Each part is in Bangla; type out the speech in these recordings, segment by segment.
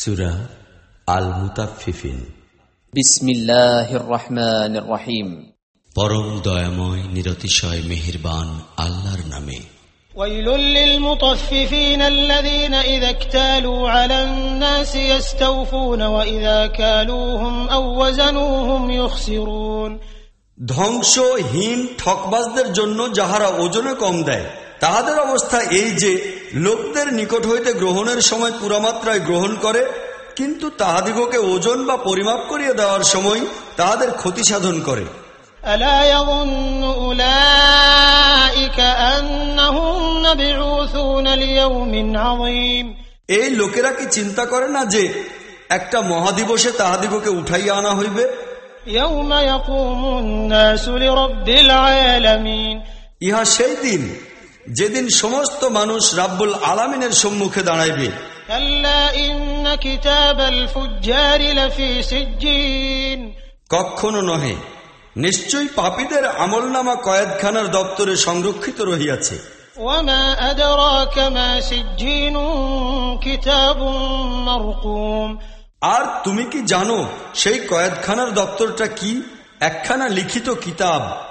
সুরা আল মুতাফিফিন বিসমিল্লাহির রহমানির রহিম পরম দয়াময় নিরতিশয় মেহেরবান আল্লাহর নামে ويل للمطففين الذين إذا اكتالوا على الناس يستوفون وإذا كالوهم أو وزنوهم يخسرون ধ্বংসহীন ঠকবাজদের জন্য যাহারা ওজনে কম দেয় তাহাদের অবস্থা এই যে লোকদের নিকট হইতে গ্রহণের সময় পুরামাত্রায় গ্রহণ করে কিন্তু তাহাদিগকে ওজন বা পরিমাপ করিয়া দেওয়ার সময় তাহাদের ক্ষতি সাধন করে। এই লোকেরা কি চিন্তা করে না যে একটা মহাদিবসে তাহাদিগকে উঠাইয়া আনা হইবে? ইহা সেই দিন যেদিন সমস্ত মানুষ রাব্বুল আলামিনের সম্মুখে দাঁড়াইবে। কখনো নহে নিশ্চয়ই পাপীদের আমল নামা কয়েদখানার দপ্তরে সংরক্ষিত রহিয়াছে। আর তুমি কি জানো সেই কয়েদখানার দপ্তরটা কি? একখানা লিখিত কিতাব।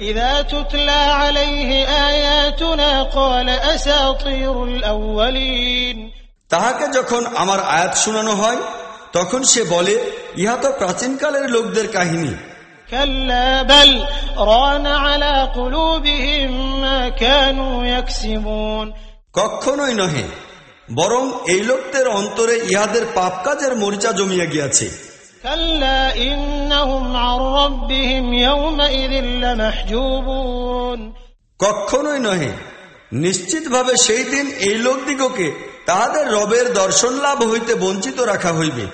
إذا تتلى عليه آياتنا قال أساطير الأولين তাহাকে যখন আমার আয়াত শোনানো হয় তখন সে বলে ইহা তো প্রাচীনকালের লোকদের কাহিনী كلا بل ران على قلوبهم ما كانوا يكسبون কখনোই নহে বরং এই লোকদের অন্তরে ইহাদের পাপ কাজের মরিচা জমিয়া গিয়াছে كلا إنهم কখনোই নহে। নিশ্চিতভাবে সেই দিন এই লোকদিগকে তাহাদের রবের দর্শন লাভ হইতে বঞ্চিত রাখা হইবে।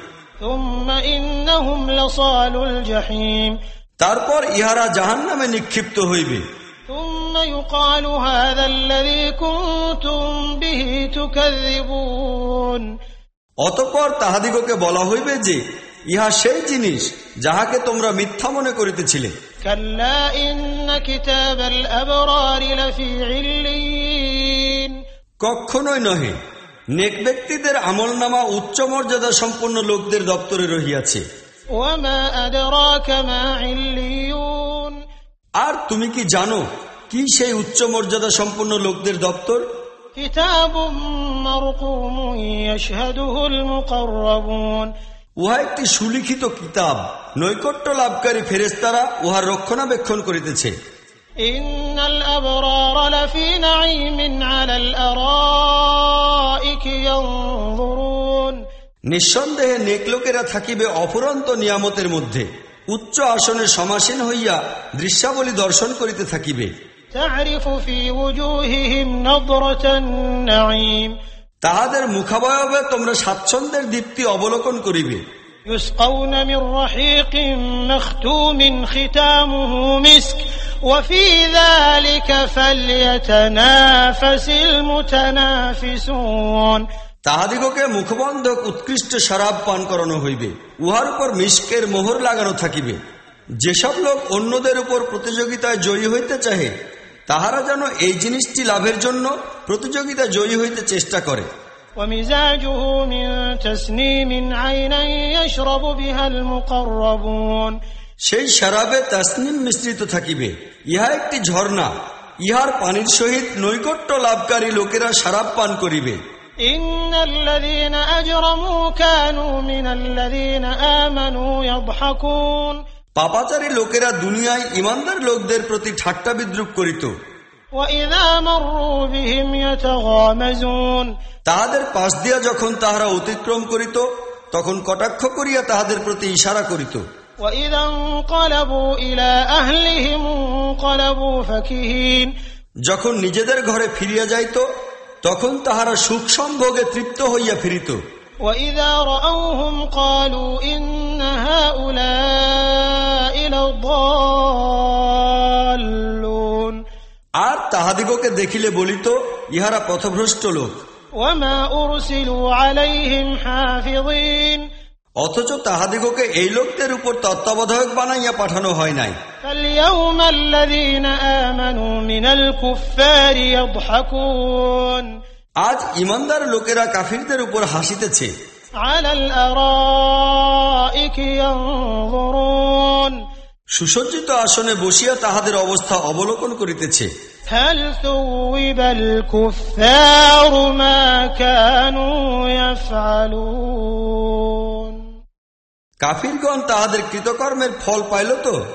তারপর ইহারা জাহান নামে নিক্ষিপ্ত হইবে। অতপর তাহাদিগকে বলা হইবে যে ইহা সেই জিনিস যাহাকে তোমরা মিথ্যা মনে করিতেছিলে। কখনোই নহে নেক ব্যক্তিদের আমল নামা উচ্চ মর্যাদা সম্পন্ন লোকদের দপ্তরে রহিয়াছে। আর তুমি কি জানো কি সেই উচ্চ মর্যাদা সম্পন্ন লোকদের দপ্তর? কিতাব উহা একটি সুলিখিত কিতাব নৈকট্য লাভকারী ফেরেস্তারা উহার রক্ষণাবেক্ষণ করিতেছে إن الأبرار لفي نعيم على الأرائك ينظرون নিঃসন্দেহে নেক লোকেরা থাকিবে অফুরন্ত নিয়ামতের মধ্যে উচ্চ আসনে সমাসীন হইয়া দৃশ্যাবলী দর্শন করিতে থাকিবে تعرف في وجوههم نضرة النعيم তাহাদের মুখাবয়বে তোমরা স্বাচ্ছন্দ্যের দীপ্তি অবলোকন করিবে يسقون من رحيق مختوم ختامه مسك وفي ذلك فليتنافس المتنافسون তাহাদিগকে মুখবন্ধক উৎকৃষ্ট শরাব পান করানো হইবে উহার উপর মিষ্কের মোহর লাগানো থাকিবে যেসব লোক অন্যদের উপর প্রতিযোগিতায় জয়ী হইতে চাহে তাহারা যেন এই জিনিসটি লাভের জন্য প্রতিযোগিতা জয়ী হইতে চেষ্টা করে। সেই শরাবে তাসনিম মিশ্রিত থাকিবে। ইহা একটি ঝর্ণা। ইহার পানির সহিত নৈকট্য লাভকারী লোকেরা শরাব পান করিবে। ইন্নাল্লাযীনা আজরামু কানূ মিনাল্লাযীনা আমানু ইয়াদহাকুন। পাপাচারী লোকেরা দুনিয়ায় ইমানদার লোকদের প্রতি ঠাট্টা বিদ্রুপ করিত وإذا مروا بهم يتغامزون তাহাদের পাশ দিয়া যখন তাহারা অতিক্রম করিত তখন কটাক্ষ করিয়া তাহাদের প্রতি ইশারা করিত وإذا انقلبوا إلى أهلهم انقلبوا فكهين যখন নিজেদের ঘরে ফিরিয়া যাইত তখন তাহারা সুখ সম্ভোগে তৃপ্ত হইয়া ফিরিত وإذا رأوهم قالوا إن هؤلاء আর তাহাদিগকে দেখিলে বলিত ইহারা পথভ্রষ্ট লোক। অথচ তাহাদিগকে এই লোকদের উপর তত্ত্বাবধায়ক বানাইয়া পাঠানো হয় নাই। আজ ইমানদার লোকেরা কাফিরদের উপর হাসিতেছে। আলাল আরাইকি ইয়ানজুরুন সুসজ্জিত আসনে বসিয়া তাহাদের অবস্থা অবলোকন করিতেছে। কাফিরগণ তাহাদের কৃতকর্মের ফল পাইল তো?